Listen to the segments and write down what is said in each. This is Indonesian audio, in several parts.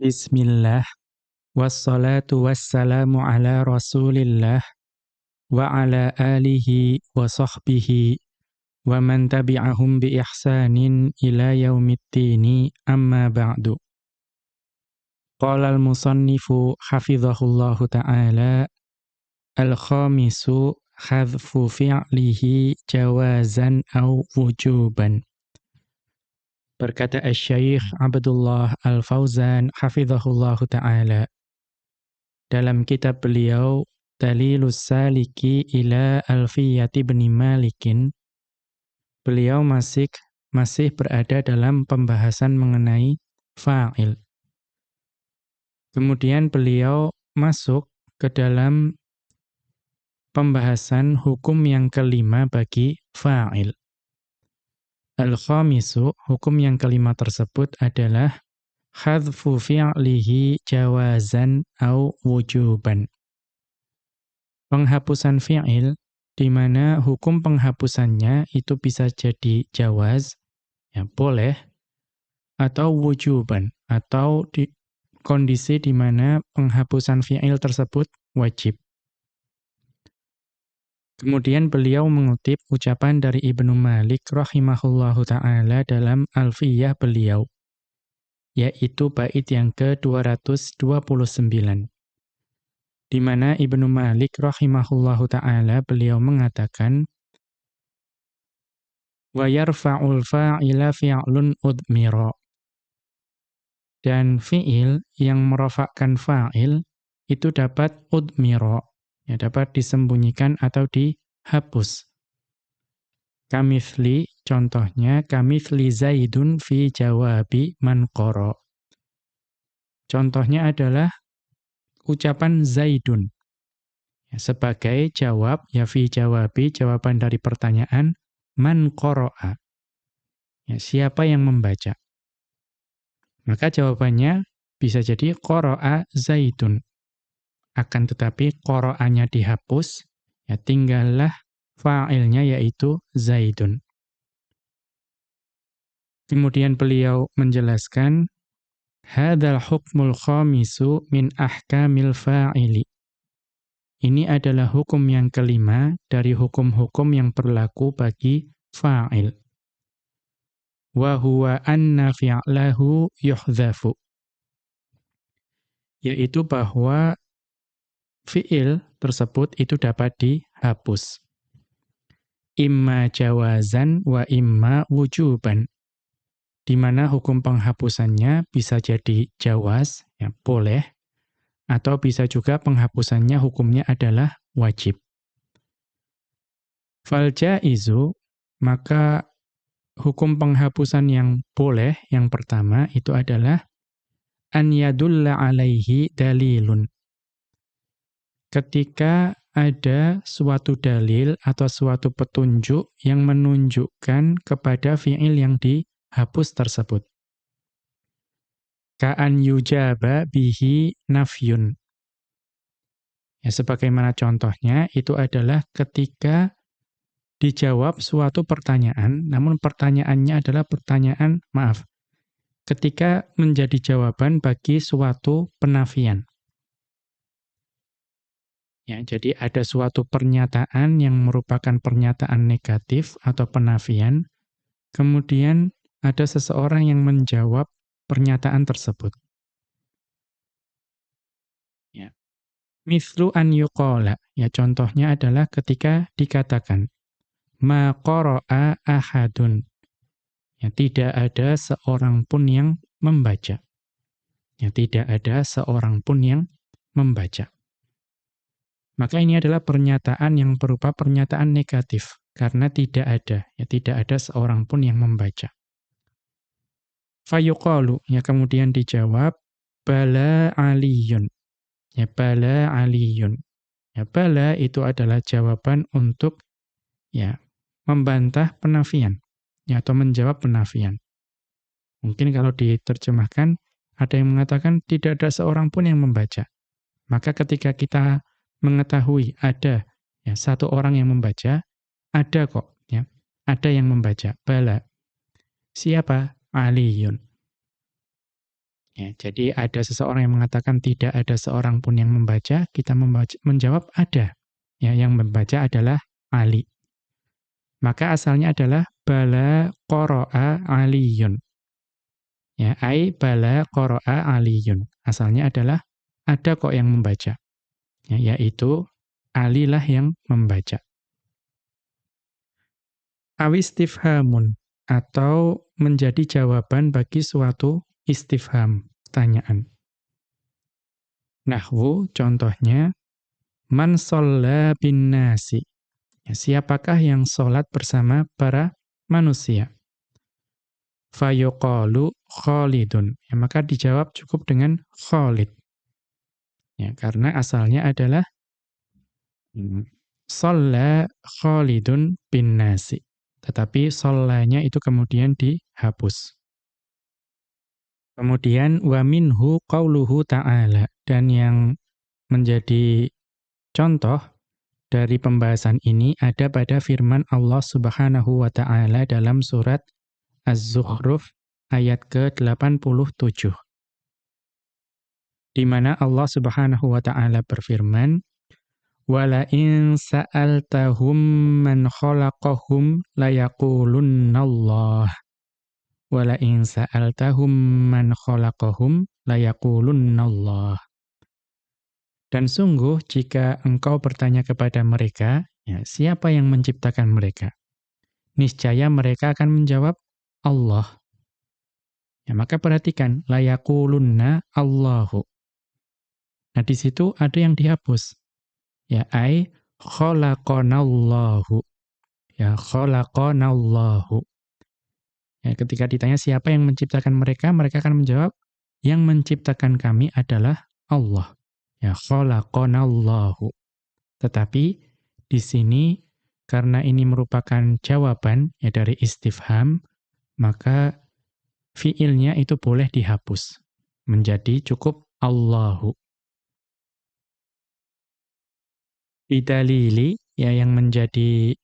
Bismillah Wassalatu wassalamu ala rasulillah Wa ala alihi wa sahbihi Wa man tabi'ahum bi ihsanin ila yaumittini amma ba'du Qala al-musannifu hafizahullahu ta'ala Al-khamisu khadfu fi'lihi jawazan au wujuban Berkata Syekh Abdullah Al-Fauzan hafizahullahu taala dalam kitab beliau Dalilus Saliki ila Alfiyati bin Malikin beliau masih masih berada dalam pembahasan mengenai fa'il. Kemudian beliau masuk ke dalam pembahasan hukum yang kelima bagi fa'il. Al-khamisu, hukum yang kelima tersebut adalah hadfu fi'lihi jawazan au wujuban. Penghapusan fi'il di mana hukum penghapusannya itu bisa jadi jawaz, ya boleh, atau wujuban, atau di kondisi di mana penghapusan fi'il tersebut wajib. Kemudian beliau mengutip ucapan dari Ibnu Malik rahimahullahu taala dalam Alfiyah beliau yaitu bait yang ke-229 di mana Ibnu Malik rahimahullahu taala beliau mengatakan wa yarfa'ul fa'ila fi'lun udmira. Dan fi'il yang merofakkan fa'il itu dapat udmira ya dapat disembunyikan atau dihapus. Kamithli, contohnya kamithli Zaidun fi jawabi man qara. Contohnya adalah ucapan Zaidun. Ya, sebagai jawab, ya fi jawabi, jawaban dari pertanyaan, man qara'a. Ya, siapa yang membaca? Maka jawabannya bisa jadi qara'a Zaidun. Akan tetapi qoro'annya dihapus, ya tinggallah fa'ilnya yaitu Zaidun. Kemudian beliau menjelaskan, Hadal hukmul khamisu min ahkamil fa'ili. Ini adalah hukum yang kelima dari hukum-hukum yang berlaku bagi fa'il. Wa huwa anna fi'lahu yuhdhafu. Yaitu bahwa fiil tersebut itu dapat dihapus. Imma jawazan wa imma wujuban. Di mana hukum penghapusannya bisa jadi jawaz, ya boleh, atau bisa juga penghapusannya hukumnya adalah wajib. Fal jaizu, maka hukum penghapusan yang boleh, yang pertama itu adalah an yadulla alaihi dalilun ketika ada suatu dalil atau suatu petunjuk yang menunjukkan kepada fi'il yang dihapus tersebut. Ka'an yujaba bihi nafyun. Ya, sebagaimana contohnya, itu adalah ketika dijawab suatu pertanyaan, namun pertanyaannya adalah pertanyaan, maaf, ketika menjadi jawaban bagi suatu penafian. Ya, jadi ada suatu pernyataan yang merupakan pernyataan negatif atau penafian, kemudian ada seseorang yang menjawab pernyataan tersebut. Ya. Mithlu an yuqala, ya contohnya adalah ketika dikatakan ma qara'a ahadun. Ya, tidak ada seorang pun yang membaca. Ya, tidak ada seorang pun yang membaca. Maka ini adalah pernyataan yang berupa pernyataan negatif karena tidak ada, ya tidak ada seorang pun yang membaca. Fayuqalu, ya kemudian dijawab bala aliyun. Ya bala aliyun. Ya bala itu adalah jawaban untuk ya membantah penafian ya atau menjawab penafian. Mungkin kalau diterjemahkan ada yang mengatakan tidak ada seorang pun yang membaca. Maka ketika kita mengetahui ada ya satu orang yang membaca, ada kok ya. Ada yang membaca. Bala. Siapa? Aliyun. Ya, jadi ada seseorang yang mengatakan tidak ada seorang pun yang membaca, kita membaca, menjawab ada. Ya, yang membaca adalah Ali. Maka asalnya adalah bala qara'a aliyun. Ya, ai bala qara'a aliyun. Asalnya adalah ada kok yang membaca. Ya, yaitu Ali lah yang membaca. Awistifhamun atau menjadi jawaban bagi suatu istifham, tanyaan. Nahwu contohnya man shalla bin nasi. Ya, siapakah yang sholat bersama para manusia? Fayuqalu Khalidun. Ya, maka dijawab cukup dengan Khalid. Ya, karena asalnya adalah hmm, Shalla Khalidun bin nasi. Tetapi shollanya itu kemudian dihapus. Kemudian wa minhu qauluhu ta'ala dan yang menjadi contoh dari pembahasan ini ada pada firman Allah Subhanahu wa taala dalam surat Az-Zukhruf ayat ke-87. Di mana Allah Subhanahu wa taala berfirman Wala in sa'altahum man khalaqahum layaqulunallah. Wala in sa'altahum man khalaqahum layaqulunallah. Dan sungguh jika engkau bertanya kepada mereka, ya, siapa yang menciptakan mereka? Niscaya mereka akan menjawab Allah. Ya, maka perhatikan layaqulunna Allahu. Nah, di situ ada yang dihapus. Ya, ai khalaqanallahu. Ya, khalaqanallahu. Ya, ketika ditanya siapa yang menciptakan mereka, mereka akan menjawab, yang menciptakan kami adalah Allah. Ya, khalaqanallahu. Tetapi di sini karena ini merupakan jawaban ya dari istifham, maka fiilnya itu boleh dihapus menjadi cukup Allahu. Bidalili, ya yang menjadi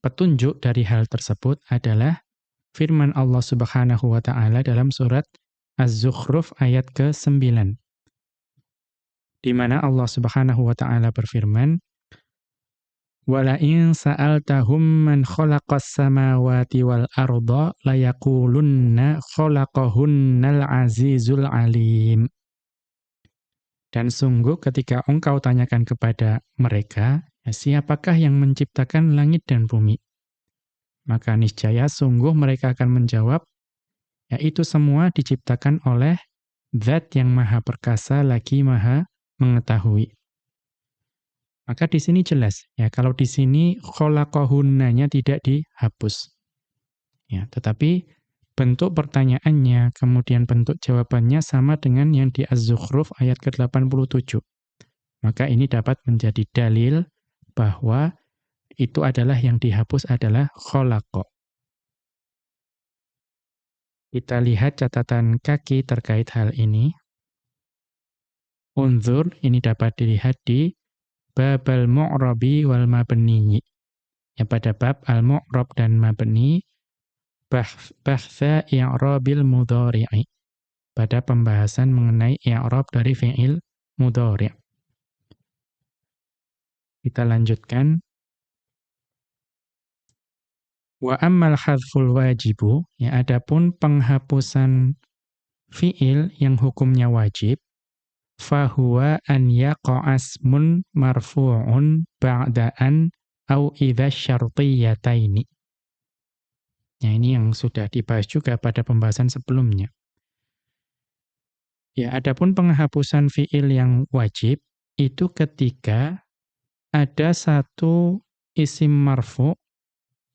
petunjuk dari hal tersebut adalah firman Allah Subhanahu wa taala dalam surat Az-Zukhruf ayat ke-9. Di mana Allah Subhanahu wa taala berfirman, "Wala in sa'altahum man khalaqas samawati wal arda layaqulunna khalaqahunnal azizul alim." Dan sungguh ketika engkau tanyakan kepada mereka, siapakah yang menciptakan langit dan bumi? Maka niscaya sungguh mereka akan menjawab, ya itu semua diciptakan oleh zat yang maha perkasa lagi maha mengetahui. Maka di sini jelas, ya kalau di sini kholaqahunnanya tidak dihapus. Ya, tetapi bentuk pertanyaannya, kemudian bentuk jawabannya sama dengan yang di Az-Zukhruf ayat ke-87. Maka ini dapat menjadi dalil bahwa itu adalah yang dihapus adalah kholaqa. Kita lihat catatan kaki terkait hal ini. Unzur, ini dapat dilihat di bab al-mu'rabi wal mabni. Ya pada bab al-mu'rab dan mabni bahtha i'rabil mudhari'i pada pembahasan mengenai i'rab dari fi'il mudhari'. Kita lanjutkan. Wa ammal hadful wajibu, ya adapun penghapusan fi'il yang hukumnya wajib, fahuwa an yaqa'asmun marfu'un ba'da'an au idha syartiyataini. Ya, ini yang sudah dibahas juga pada pembahasan sebelumnya. Ya, adapun penghapusan fiil yang wajib itu ketika ada satu isim marfu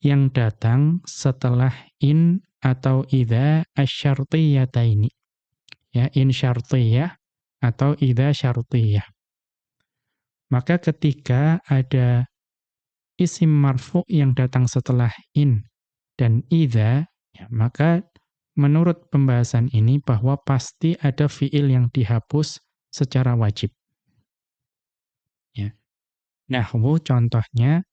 yang datang setelah in atau idza asyartiyataini. Ya, in syartiyah atau idza syartiyah. Maka ketika ada isim marfu yang datang setelah in dan idza, ya, maka menurut pembahasan ini bahwa pasti ada fiil yang dihapus secara wajib. Ya. Nahwu contohnya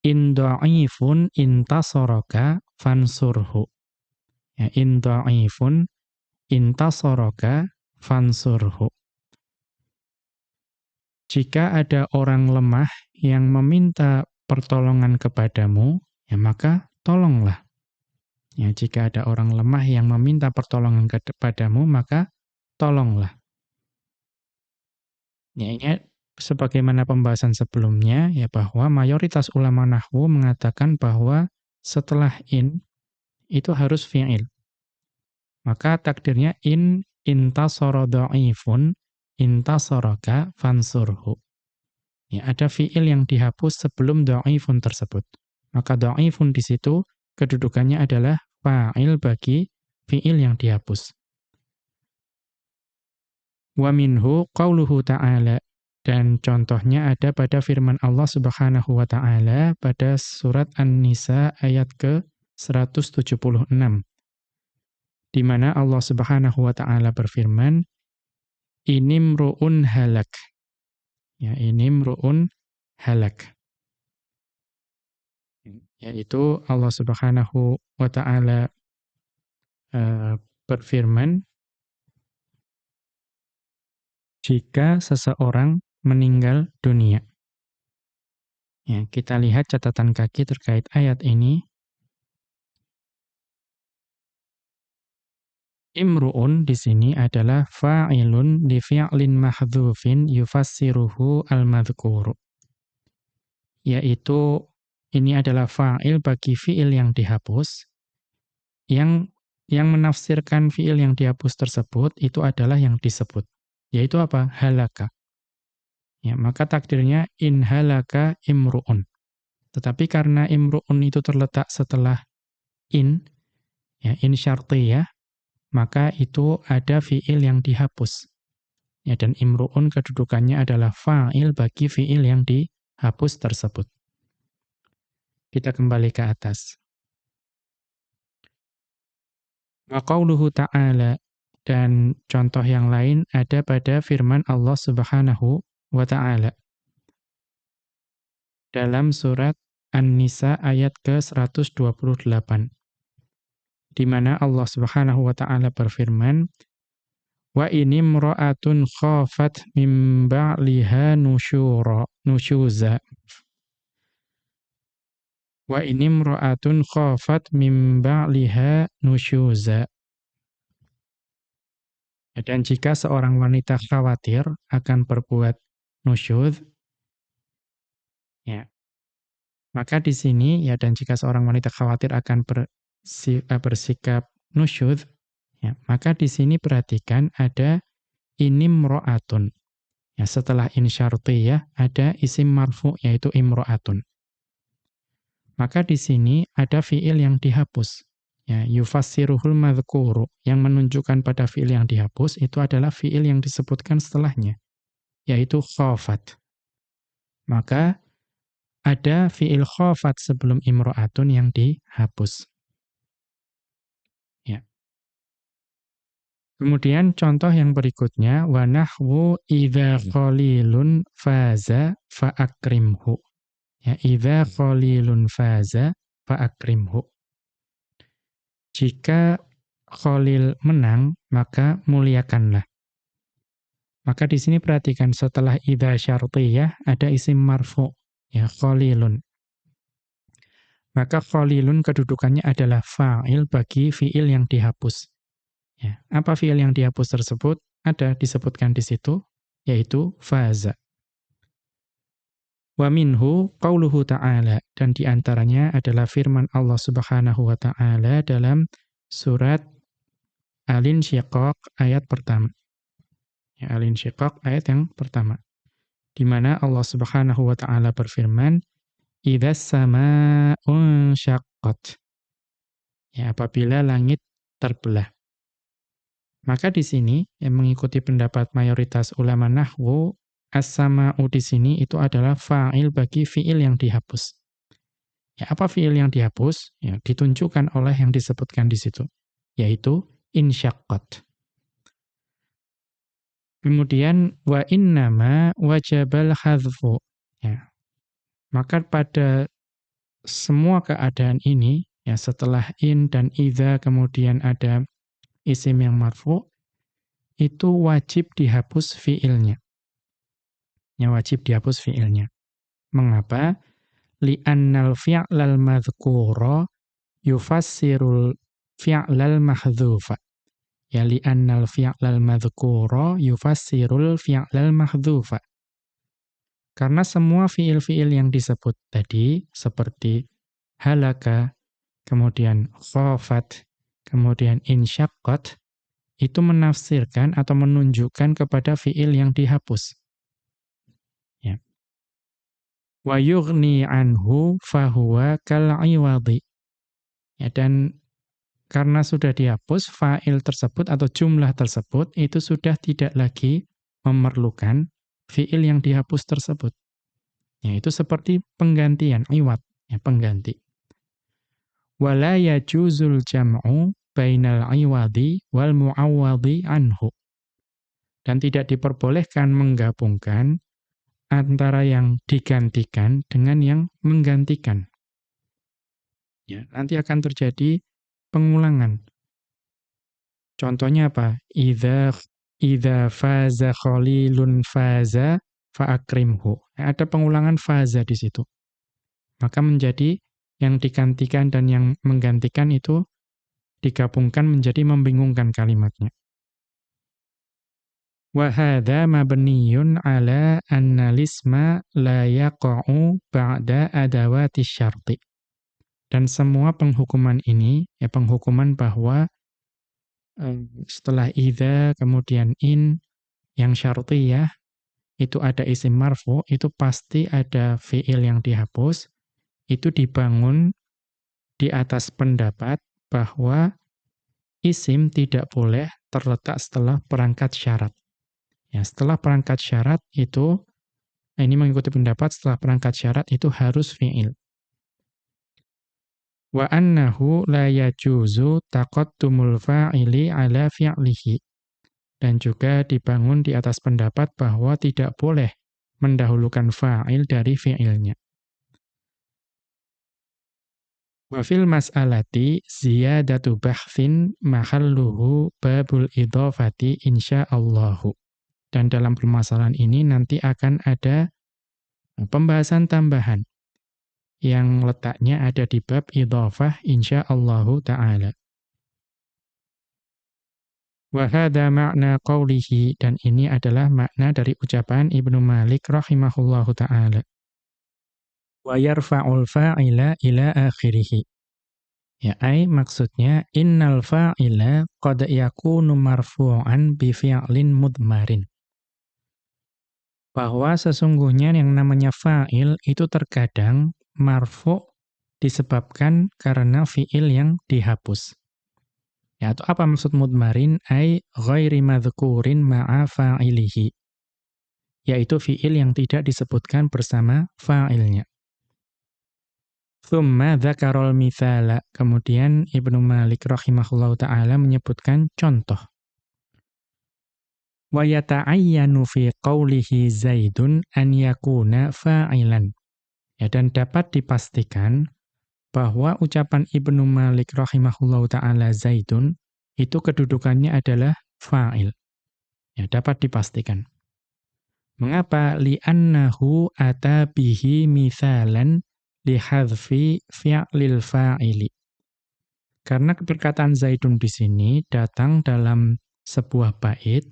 in dha'ifun intasaraka fansurhu. Ya, in dha'ifun intasoroka fansurhu. Jika ada orang lemah yang meminta pertolongan kepadamu, ya maka tolonglah. Ya, jika ada orang lemah yang meminta pertolongan kepadamu, maka tolonglah. Ya, ini sebagaimana pembahasan sebelumnya, ya bahwa mayoritas ulama nahwu mengatakan bahwa setelah in, itu harus fi'il. Maka takdirnya in intasara dha'ifun intasaraka fansurhu. Ya, ada fiil yang dihapus sebelum dha'ifun tersebut. Maka dha'ifun di situ kedudukannya adalah fa'il bagi fiil yang dihapus. Wa minhu qauluhu ta'ala dan contohnya ada pada firman Allah Subhanahu wa taala pada surat An-Nisa ayat ke 176 di mana Allah Subhanahu wa taala berfirman inimruun halak. Ya inimruun halak yaitu Allah Subhanahu wa taala uh, berfirman jika seseorang meninggal dunia ya kita lihat catatan kaki terkait ayat ini Imru'un di sini adalah fa'ilun li fi'lin mahdhufin yufassiruhu al-madhkuru. Yaitu ini adalah fa'il bagi fi'il yang dihapus yang yang menafsirkan fi'il yang dihapus tersebut itu adalah yang disebut yaitu apa? halaka. Ya, maka takdirnya in halaka imru'un. Tetapi karena imru'un itu terletak setelah in ya in syartiyah maka itu ada fiil yang dihapus. Ya, dan imru'un kedudukannya adalah fa'il bagi fiil yang dihapus tersebut. Kita kembali ke atas. Wa qauluhu ta'ala dan contoh yang lain ada pada firman Allah Subhanahu wa taala. Dalam surat An-Nisa ayat ke-128 di mana Allah Subhanahu wa taala berfirman wa ini mra'atun khafat min ba'liha nusyura nusyuza wa ini mra'atun khafat min ba'liha nusyuza dan jika seorang wanita khawatir akan berbuat nusyuz ya maka di sini ya dan jika seorang wanita khawatir akan Eh, bersikap nusyud, ya, maka di sini perhatikan ada inimro'atun. Ya, setelah in ya ada isim marfu yaitu imro'atun. Maka di sini ada fiil yang dihapus. Ya, yufassiruhul madhkuru yang menunjukkan pada fiil yang dihapus itu adalah fiil yang disebutkan setelahnya yaitu khafat. Maka ada fiil khafat sebelum imro'atun yang dihapus. Kemudian contoh yang berikutnya wa nahwu qalilun faza fa akrimhu. Ya idza qalilun faza fa akrimhu. Jika Khalil menang, maka muliakanlah. Maka di sini perhatikan setelah idza syartiyah ada isim marfu, ya Khalilun. Maka Khalilun kedudukannya adalah fa'il bagi fiil yang dihapus. Ya, apa fiil yang dihapus tersebut? Ada disebutkan di situ, yaitu faza. Wa minhu qauluhu ta'ala dan di antaranya adalah firman Allah Subhanahu wa taala dalam surat Al-Insyiqaq ayat pertama. Ya, Al-Insyiqaq ayat yang pertama. Di mana Allah Subhanahu wa taala berfirman, "Idzas samaa'un syaqqat." Ya, apabila langit terbelah. Maka di sini yang mengikuti pendapat mayoritas ulama nahwu as-sama'u di sini itu adalah fa'il bagi fi'il yang dihapus. Ya, apa fi'il yang dihapus? Ya, ditunjukkan oleh yang disebutkan di situ, yaitu insyaqqat. Kemudian wa innama wajabal hadzfu. Ya. Maka pada semua keadaan ini ya setelah in dan idza kemudian ada isim yang marfu, itu wajib dihapus fiilnya. Ya wajib dihapus fiilnya. Mengapa? Li'annal fi'lal madhkura yufassirul fi'lal mahdhufa. Ya li'annal fi'lal madhkura yufassirul fi'lal mahdhufa. Karena semua fiil-fiil yang disebut tadi, seperti halaka, kemudian khafat, kemudian insyaqqat, itu menafsirkan atau menunjukkan kepada fiil yang dihapus. Ya. Wa yughni anhu fahuwa kal'iwadi. Ya, dan karena sudah dihapus, fa'il tersebut atau jumlah tersebut itu sudah tidak lagi memerlukan fi'il yang dihapus tersebut. Ya, itu seperti penggantian, iwat, ya, pengganti. Wala yajuzul jam'u bainal iwadi wal mu'awwadi anhu. Dan tidak diperbolehkan menggabungkan antara yang digantikan dengan yang menggantikan. Ya, nanti akan terjadi pengulangan. Contohnya apa? Idza idza faza khalilun faza fa'akrimhu. Ada pengulangan faza di situ. Maka menjadi yang digantikan dan yang menggantikan itu digabungkan menjadi membingungkan kalimatnya. Wa mabniyun ala anna lisma la yaqa'u ba'da adawati syarti. Dan semua penghukuman ini, ya penghukuman bahwa eh, setelah idza kemudian in yang syartiyah itu ada isim marfu, itu pasti ada fiil yang dihapus, itu dibangun di atas pendapat bahwa isim tidak boleh terletak setelah perangkat syarat. Ya, setelah perangkat syarat itu, ini mengikuti pendapat setelah perangkat syarat itu harus fiil wa annahu la yajuzu taqaddumul fa'ili ala fi'lihi. Dan juga dibangun di atas pendapat bahwa tidak boleh mendahulukan fa'il dari fi'ilnya. Wa fil mas'alati ziyadatu bahthin mahalluhu babul idhafati insyaallahu. Dan dalam permasalahan ini nanti akan ada pembahasan tambahan yang letaknya ada di bab idhafah insyaallahu taala. Wa hadha ma'na qawlihi dan ini adalah makna dari ucapan Ibnu Malik rahimahullahu taala. Wa yarfa'ul fa'ila ila akhirih. Ya ai maksudnya innal fa'ila qad yakunu marfu'an bi fi'lin mudmarin. Bahwa sesungguhnya yang namanya fa'il itu terkadang marfu disebabkan karena fiil yang dihapus. Ya, atau apa maksud mudmarin? Ai ghairi madhkurin ma'a fa'ilihi. Yaitu fiil yang tidak disebutkan bersama fa'ilnya. Thumma dzakarul mithala. Kemudian Ibnu Malik rahimahullahu taala menyebutkan contoh. Wa yata'ayyanu fi qawlihi Zaidun an yakuna fa'ilan. Ya, dan dapat dipastikan bahwa ucapan Ibnu Malik rahimahullahu taala Zaidun itu kedudukannya adalah fa'il. Ya, dapat dipastikan. Mengapa li'annahu ata bihi mithalan lihadfi fi'lil fa'ili. Karena perkataan Zaidun di sini datang dalam sebuah bait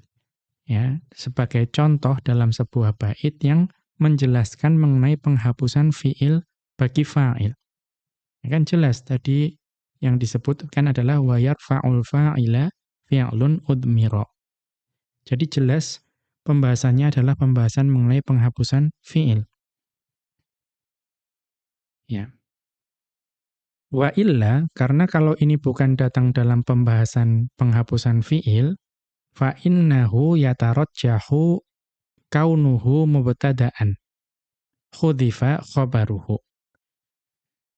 ya, sebagai contoh dalam sebuah bait yang menjelaskan mengenai penghapusan fiil bagi fa'il. Ya kan jelas tadi yang disebutkan adalah wayar fa'ul fa'ila fi'lun udmiro. Jadi jelas pembahasannya adalah pembahasan mengenai penghapusan fi'il. Ya. Wa illa, karena kalau ini bukan datang dalam pembahasan penghapusan fi'il, fa innahu yatarajjahu kaunuhu mubtada'an. Khudifa khabaruhu.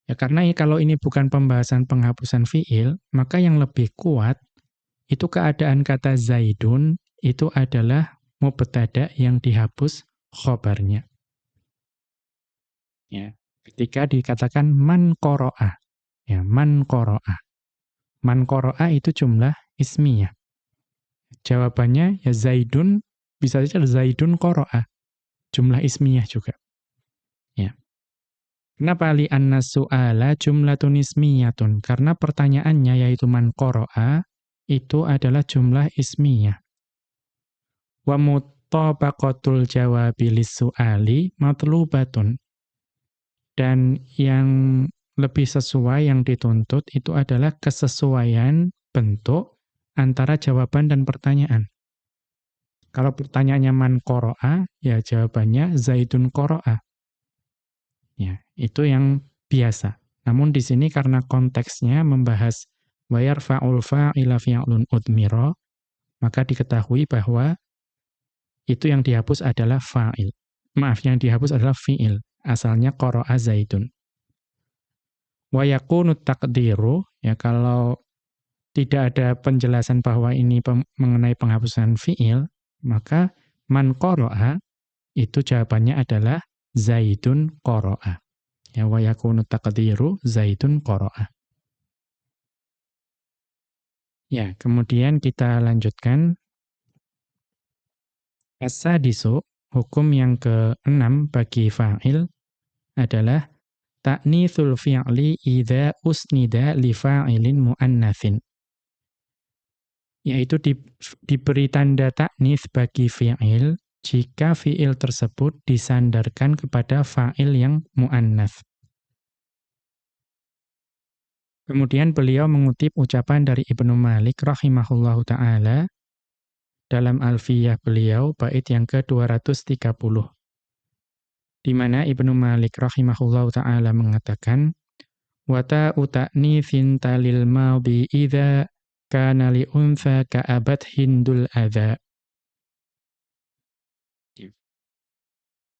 Ya karena kalau ini bukan pembahasan penghapusan fiil, maka yang lebih kuat itu keadaan kata Zaidun itu adalah mubtada yang dihapus khobarnya. Ya, ketika dikatakan man qara'a. Ya, man qara'a. Man qara'a itu jumlah ismiyah. Jawabannya ya Zaidun, bisa saja Zaidun qara'a. Jumlah ismiyah juga. Ya. Kenapa li anna su'ala jumlatun ismiyatun? Karena pertanyaannya yaitu man qara'a itu adalah jumlah ismiyah. Wa mutabaqatul jawabi lis-su'ali matlubatun. Dan yang lebih sesuai yang dituntut itu adalah kesesuaian bentuk antara jawaban dan pertanyaan. Kalau pertanyaannya man qara'a, ya jawabannya Zaidun qara'a. Ya, itu yang biasa. Namun di sini karena konteksnya membahas wayar fa'ul fa'ila fi'lun udmira, maka diketahui bahwa itu yang dihapus adalah fa'il. Maaf, yang dihapus adalah fi'il. Asalnya qara'a zaidun. Wa yakunu taqdiru, ya kalau tidak ada penjelasan bahwa ini mengenai penghapusan fi'il, maka man qara'a itu jawabannya adalah Zaidun qara'a. Ya wa yakunu taqdiru Zaidun qara'a. Ya, kemudian kita lanjutkan As-sadisu, hukum yang keenam bagi fa'il adalah ta'nitsul fi'li idza usnida li fa'ilin muannatsin. Yaitu di, diberi tanda ta'nits bagi fi'il jika fi'il tersebut disandarkan kepada fa'il yang mu'annath. Kemudian beliau mengutip ucapan dari Ibnu Malik rahimahullahu taala dalam Alfiyah beliau bait yang ke-230. Di mana Ibnu Malik rahimahullahu taala mengatakan wa ta'u ta'nitsin talil madhi idza kana li untha ka'abat hindul adza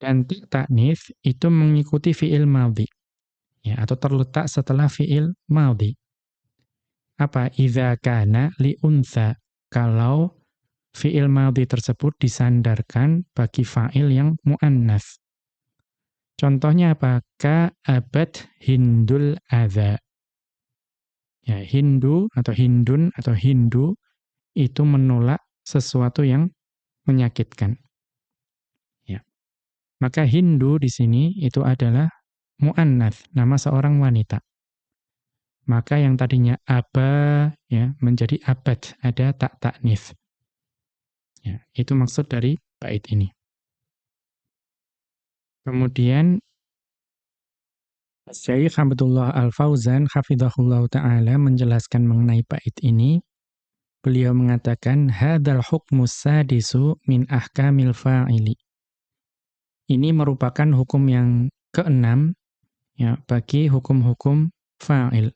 Dan taknis itu mengikuti fi'il madhi. Ya, atau terletak setelah fi'il madhi. Apa? Iza kana li untha. Kalau fi'il madhi tersebut disandarkan bagi fa'il yang mu'annas. Contohnya apa? Ka abad hindul adha. Ya, Hindu atau Hindun atau Hindu itu menolak sesuatu yang menyakitkan. Maka Hindu di sini itu adalah mu'annath, nama seorang wanita. Maka yang tadinya aba ya menjadi abad, ada tak taknif. Ya, itu maksud dari bait ini. Kemudian Syekh Abdullah Al-Fauzan hafizahullah taala menjelaskan mengenai bait ini. Beliau mengatakan hadzal hukmus sadisu min ahkamil fa'ili. Ini merupakan hukum yang keenam ya bagi hukum-hukum fa'il.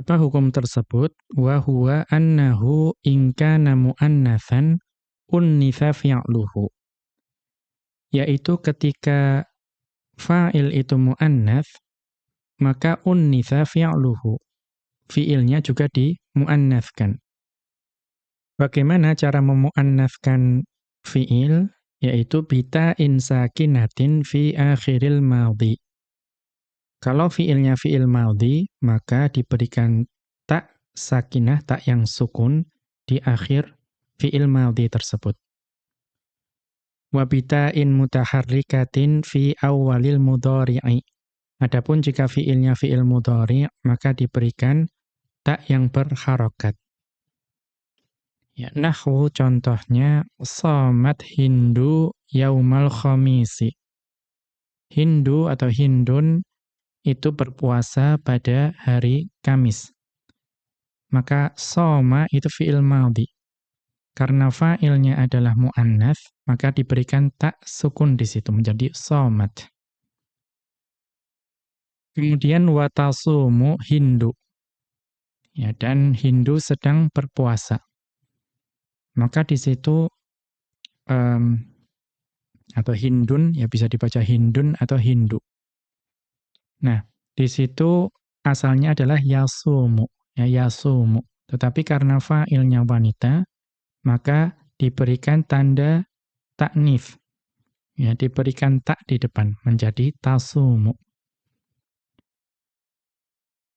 Apa hukum tersebut? Wa huwa annahu in kana muannatsan unnitha fi'luhu. Yaitu ketika fa'il itu muannats maka unnitha fi'luhu. Fi'ilnya juga di muannatskan. Bagaimana cara memuannafkan fi'il? Yaitu bita insakinatin fi akhiril madhi. Kalau fi'ilnya fi'il madhi, maka diberikan tak sakinah, tak yang sukun di akhir fi'il madhi tersebut. In mutaharrikatin fi awalil mudhari'i. Adapun jika fi'ilnya fi'il mudhari, maka diberikan tak yang berharokat. Ya, nahwu contohnya somat Hindu yaumal khamisi. Hindu atau Hindun itu berpuasa pada hari Kamis. Maka soma itu fi'il madhi. Karena fa'ilnya adalah mu'annath, maka diberikan tak sukun di situ menjadi somat. Kemudian watasumu Hindu. Ya, dan Hindu sedang berpuasa. Maka di situ um, atau Hindun ya bisa dibaca Hindun atau Hindu. Nah, di situ asalnya adalah yasumu, ya yasumu. Tetapi karena fa'ilnya wanita, maka diberikan tanda taknif. Ya, diberikan tak di depan menjadi tasumu.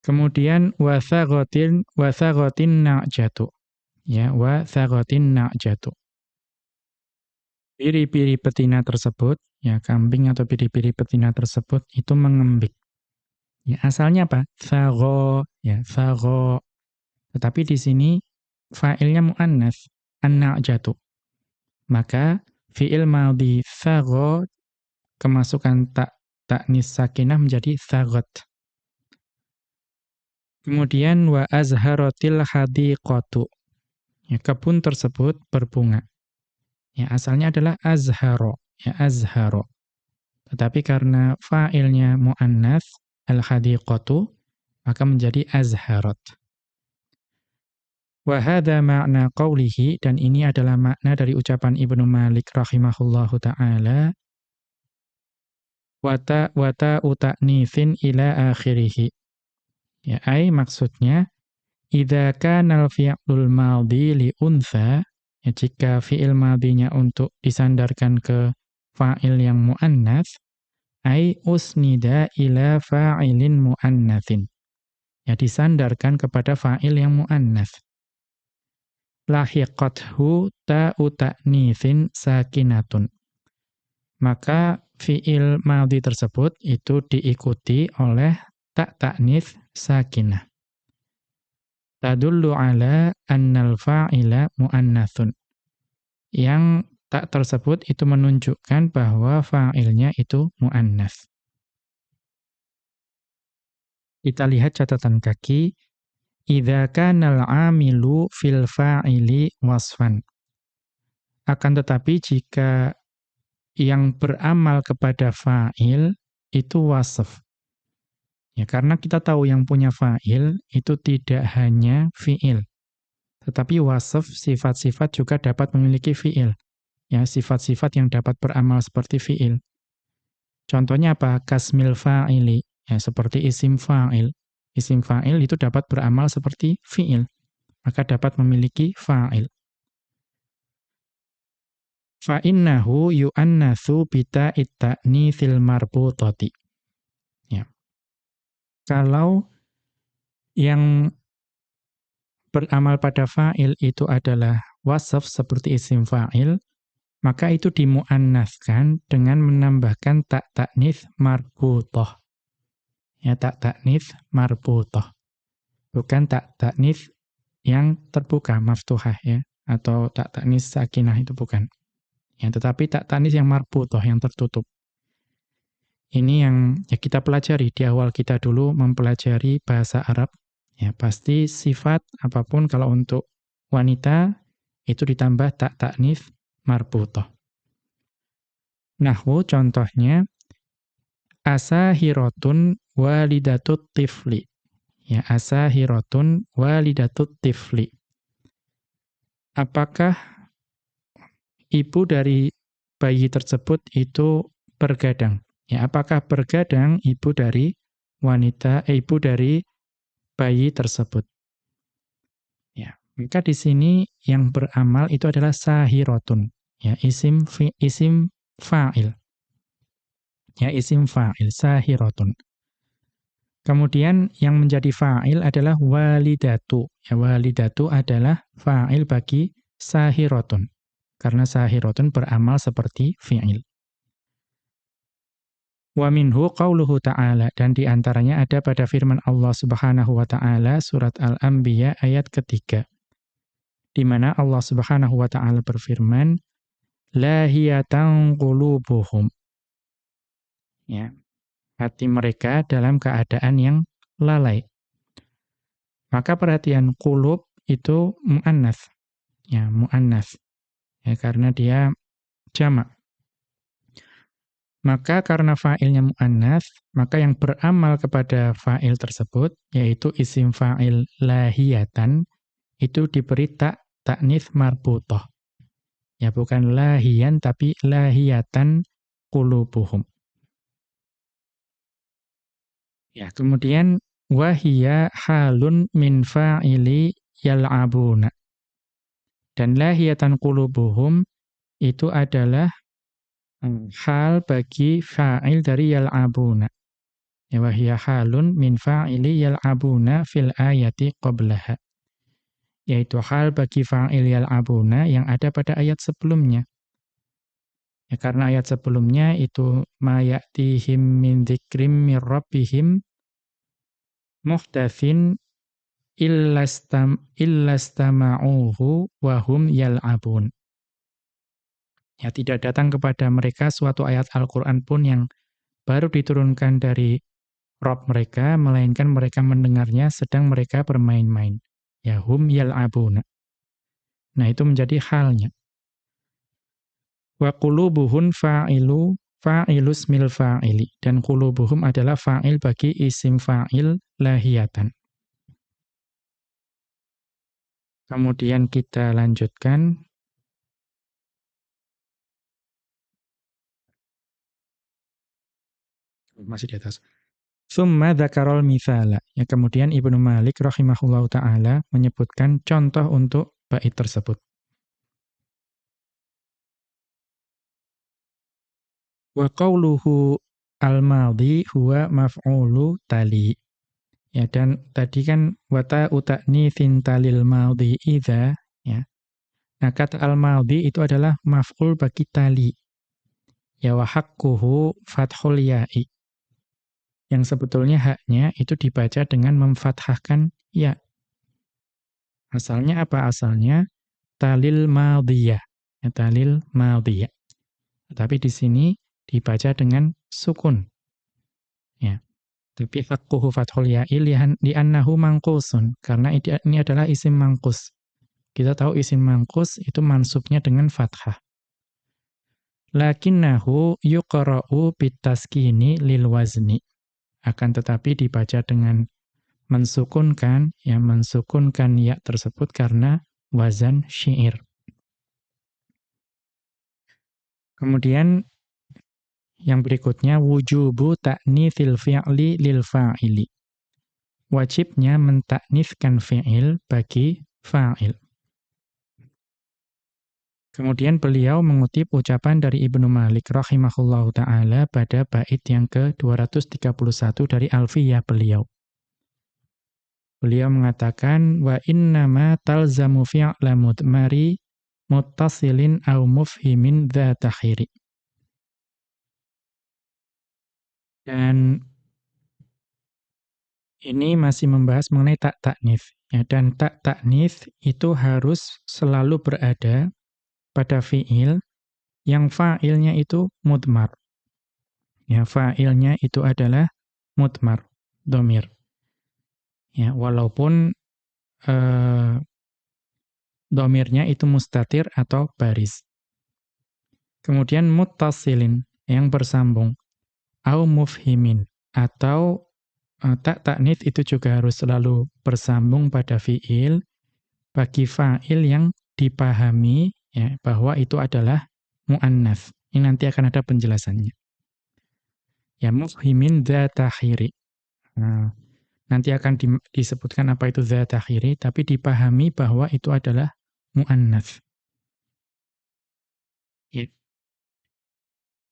Kemudian wasaghatin wasaghatin na'jatu. Ya, wasaghatin na'jatu. Piri-piri betina tersebut, ya kambing atau piri-piri betina tersebut itu mengembik. Ya, asalnya apa? Sagha, ya, sagha. Tetapi di sini fa'ilnya muannas, an-na'jatu. Maka fi'il madhi sagha kemasukan tak taknis sakinah menjadi saghat. Kemudian wa azharatil hadiqatu. Ya, kebun tersebut berbunga. Ya, asalnya adalah azharo, ya azharo. Tetapi karena fa'ilnya muannas al-hadiqatu maka menjadi azharat. Wa hadha ma'na qawlihi dan ini adalah makna dari ucapan Ibnu Malik rahimahullahu taala wata wata uta'nitsin ila akhirih. Ya, ai maksudnya idza kana al-fi'lul madhi li untha ya jika fi'il madhinya untuk disandarkan ke fa'il yang muannats ai usnida ila fa'ilin muannatsin. Ya disandarkan kepada fa'il yang muannats lahiqathu ta'u ta'nitsin sakinatun. Maka fiil madhi tersebut itu diikuti oleh tak ta'nits sakinah. Tadullu ala annal fa'ila mu'annatsun. Yang tak tersebut itu menunjukkan bahwa fa'ilnya itu mu'annas. Kita lihat catatan kaki idza kanal amilu fil fa'ili wasfan. Akan tetapi jika yang beramal kepada fa'il itu wasf. Ya, karena kita tahu yang punya fa'il itu tidak hanya fi'il. Tetapi wasf, sifat-sifat juga dapat memiliki fi'il. Ya, sifat-sifat yang dapat beramal seperti fi'il. Contohnya apa? Kasmil fa'ili. Ya, seperti isim fa'il isim fa'il itu dapat beramal seperti fi'il. Maka dapat memiliki fa'il. Fa'innahu yu'annathu bita itta'nithil marbutati. Ya. Kalau yang beramal pada fa'il itu adalah wasaf seperti isim fa'il, maka itu dimuannaskan dengan menambahkan tak taknith marbutoh ya tak taknis marbutoh. Bukan tak taknis yang terbuka, maftuhah ya. Atau tak taknis sakinah itu bukan. Ya, tetapi tak taknis yang marbutoh, yang tertutup. Ini yang ya kita pelajari di awal kita dulu mempelajari bahasa Arab. Ya, pasti sifat apa pun kalau untuk wanita itu ditambah tak taknis marbutoh. Nahwu contohnya asahiratun walidatut tifli. Ya, asahiratun walidatut tifli. Apakah ibu dari bayi tersebut itu bergadang? Ya, apakah bergadang ibu dari wanita, eh, ibu dari bayi tersebut? Ya, maka di sini yang beramal itu adalah sahiratun, ya, isim fi, isim fa'il. Ya, isim fa'il sahiratun. Kemudian yang menjadi fa'il adalah walidatu. Ya, walidatu adalah fa'il bagi sahiratun. Karena sahiratun beramal seperti fi'il. Wa minhu qawluhu ta'ala. Dan di antaranya ada pada firman Allah subhanahu wa ta'ala surat Al-Anbiya ayat ketiga. Di mana Allah subhanahu wa ta'ala berfirman, Lahiyatan qulubuhum. Ya, hati mereka dalam keadaan yang lalai. Maka perhatian kulub itu mu'annas. Ya, mu'annas. Ya, karena dia jamak. Maka karena fa'ilnya mu'annas, maka yang beramal kepada fa'il tersebut, yaitu isim fa'il lahiyatan, itu diberi tak taknis marbutoh. Ya, bukan lahiyan, tapi lahiyatan kulubuhum. Ya, kemudian wahia halun min fa'ili yal'abuna. Dan lahiyatan qulubuhum itu adalah hmm, hal bagi fa'il dari yal'abuna. Ya wahiyya halun min fa'ili yal'abuna fil ayati qablaha. Yaitu hal bagi fa'il yal'abuna yang ada pada ayat sebelumnya. Ya, karena ayat sebelumnya itu ma ya'tihim min dzikrim mir rabbihim muhdatsin illastam illastama'uhu wa hum yal'abun. Ya, tidak datang kepada mereka suatu ayat Al-Qur'an pun yang baru diturunkan dari Rob mereka, melainkan mereka mendengarnya sedang mereka bermain-main. Ya hum yal'abuna. Nah, itu menjadi halnya. Wa qulubuhun fa'ilu fa'ilus mil fa'ili. Dan qulubuhum adalah fa'il bagi isim fa'il lahiyatan. Kemudian kita lanjutkan. Masih di atas. Summa dzakarol mithala. Ya, kemudian Ibnu Malik rahimahullahu taala menyebutkan contoh untuk bait tersebut. Wa qawluhu al-madhi huwa maf'ulu tali. Ya, dan tadi kan wata uta'ni talil madhi idza ya. Nah, kata al-madhi itu adalah maf'ul bagi tali. Ya wa haqquhu fathul ya'i yang sebetulnya haknya itu dibaca dengan memfathahkan ya. Asalnya apa asalnya? Talil madhiyah. Ya, talil madhiyah. Tapi di sini dibaca dengan sukun. Ya. Tapi fakkuhu fathul ya'il li'annahu mangkusun. Karena ini adalah isim mangkus. Kita tahu isim mangkus itu mansubnya dengan fathah. Lakinnahu yuqra'u bitaskini lil wazni akan tetapi dibaca dengan mensukunkan, ya mensukunkan ya tersebut karena wazan syair. Kemudian yang berikutnya wujubu ta'nitsil fi'li lil fa'ili. Wajibnya mentaknifkan fi'il bagi fa'il. Kemudian beliau mengutip ucapan dari Ibnu Malik rahimahullahu taala pada bait yang ke-231 dari Alfiyah beliau. Beliau mengatakan wa innama talzamu fi'la mudmari muttasilin au mufhimin dzatakhiri. Dan ini masih membahas mengenai tak taknif ya dan tak taknif itu harus selalu berada pada fiil yang fa'ilnya itu mudmar. Ya, fa'ilnya itu adalah mudmar, domir. Ya, walaupun eh, domirnya itu mustatir atau baris. Kemudian muttasilin, yang bersambung. Au mufhimin, atau eh, tak taknith itu juga harus selalu bersambung pada fiil bagi fa'il yang dipahami ya bahwa itu adalah muannats. Ini nanti akan ada penjelasannya. Ya mufhimin dzatakhiri. Nah, nanti akan di, disebutkan apa itu dzatakhiri tapi dipahami bahwa itu adalah muannats. Ya.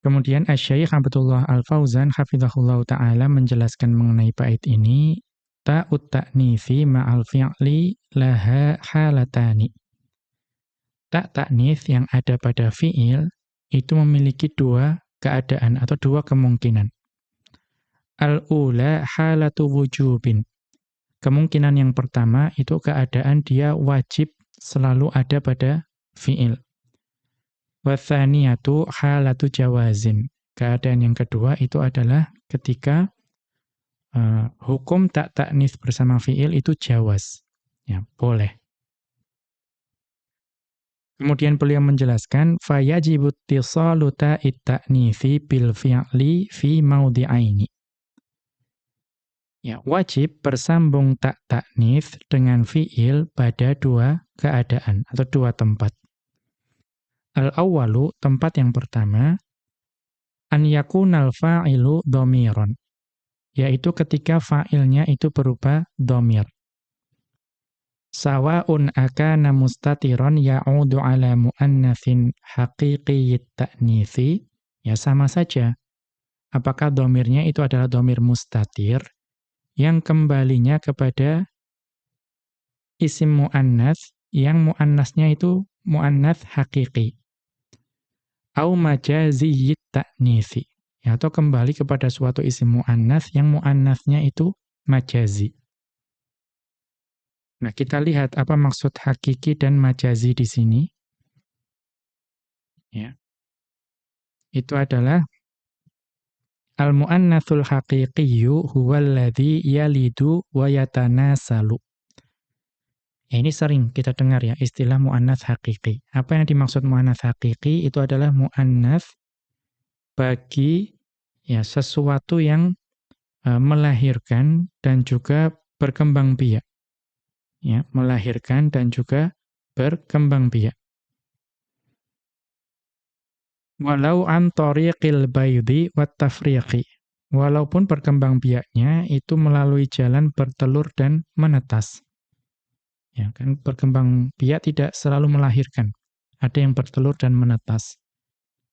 Kemudian Asy-Syaikh Abdullah Al-Fauzan hafizahullah taala menjelaskan mengenai bait ini ta'ut ta'nitsi ma'al fi'li laha halatani tak taknis yang ada pada fiil itu memiliki dua keadaan atau dua kemungkinan. Al-ula halatu wujubin. Kemungkinan yang pertama itu keadaan dia wajib selalu ada pada fiil. Wathaniyatu halatu jawazin. Keadaan yang kedua itu adalah ketika uh, hukum tak taknis bersama fiil itu jawaz. Ya, boleh. Kemudian beliau menjelaskan fayajibu ittisalu ta'it ta'nifi bil fi'li fi maudhi'aini. Ya, wajib bersambung tak taknif dengan fi'il pada dua keadaan atau dua tempat. Al-awwalu, tempat yang pertama, an yakunal fa'ilu domiron, yaitu ketika fa'ilnya itu berupa domir. Sawa'un akana mustatiron ya'udu ala mu'annathin haqiqiyyit ta'nithi. Ya sama saja. apakah domirnya itu adalah domir mustatir yang kembalinya kepada isim mu'annas yang mu'annasnya itu mu'annas hakiki. Au majaziyyit ta'nisi. Ya, atau kembali kepada suatu isim mu'annas yang mu'annasnya itu majazi. Nah, kita lihat apa maksud hakiki dan majazi di sini. Ya. Itu adalah Al-mu'annatsul haqiqiyyu huwallazi yalidu wa yatanasalu. Ya, ini sering kita dengar ya istilah mu'annats haqiqi. Apa yang dimaksud mu'annats haqiqi itu adalah mu'annats bagi ya sesuatu yang uh, melahirkan dan juga berkembang biak. Ya, melahirkan dan juga berkembang biak. Walau an tariqil baydi. Walaupun berkembang biaknya itu melalui jalan bertelur dan menetas. Ya, kan berkembang biak tidak selalu melahirkan. Ada yang bertelur dan menetas.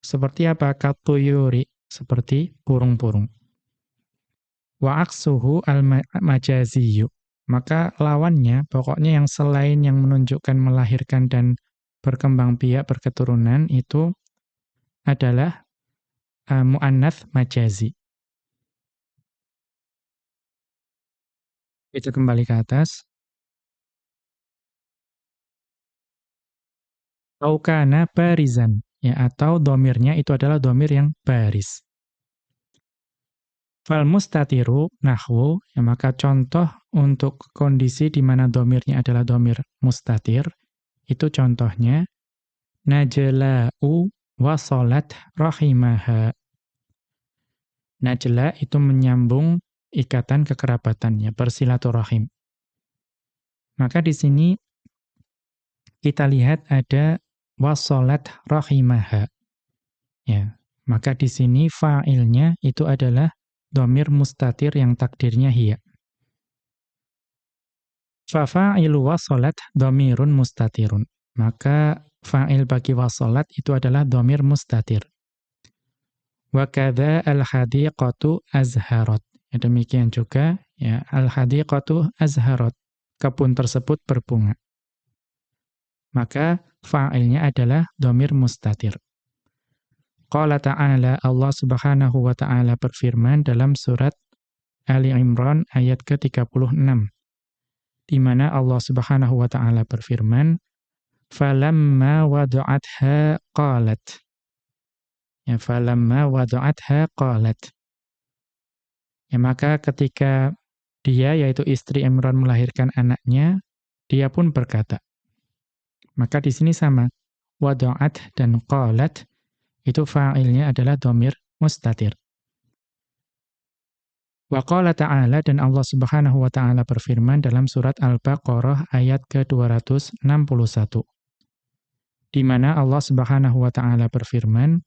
Seperti apa? Katuyuri, seperti burung-burung. Wa aksuhu al-majaziyu. Maka lawannya, pokoknya yang selain yang menunjukkan melahirkan dan berkembang biak berketurunan itu adalah uh, mu'annath majazi. Kita kembali ke atas. Aukana barizan, ya, atau domirnya itu adalah domir yang baris. Fal mustatiru nahwu, ya, maka contoh untuk kondisi di mana domirnya adalah domir mustatir, itu contohnya najla'u wasolat rahimaha. Najla itu menyambung ikatan kekerabatannya, bersilaturahim. Maka di sini kita lihat ada wasolat rahimaha. Ya, maka di sini fa'ilnya itu adalah domir mustatir yang takdirnya hiya. Fafa'ilu wasolat domirun mustatirun. Maka fa'il bagi wasolat itu adalah domir mustatir. Wa kadha al-hadiqatu azharat. Ya, demikian juga ya al-hadiqatu azharat. Kebun tersebut berbunga. Maka fa'ilnya adalah domir mustatir. Qala ta'ala Allah Subhanahu wa taala berfirman dalam surat Ali Imran ayat ke-36 di mana Allah Subhanahu wa taala berfirman falamma wada'atha qalat. Ya, falamma wada'atha qalat. Ya, maka ketika dia, yaitu istri Imran melahirkan anaknya, dia pun berkata. Maka di sini sama. Wada'at dan qalat, itu fa'ilnya adalah domir mustatir. Wa qala ta'ala dan Allah Subhanahu wa taala berfirman dalam surat Al-Baqarah ayat ke-261 di mana Allah Subhanahu wa taala berfirman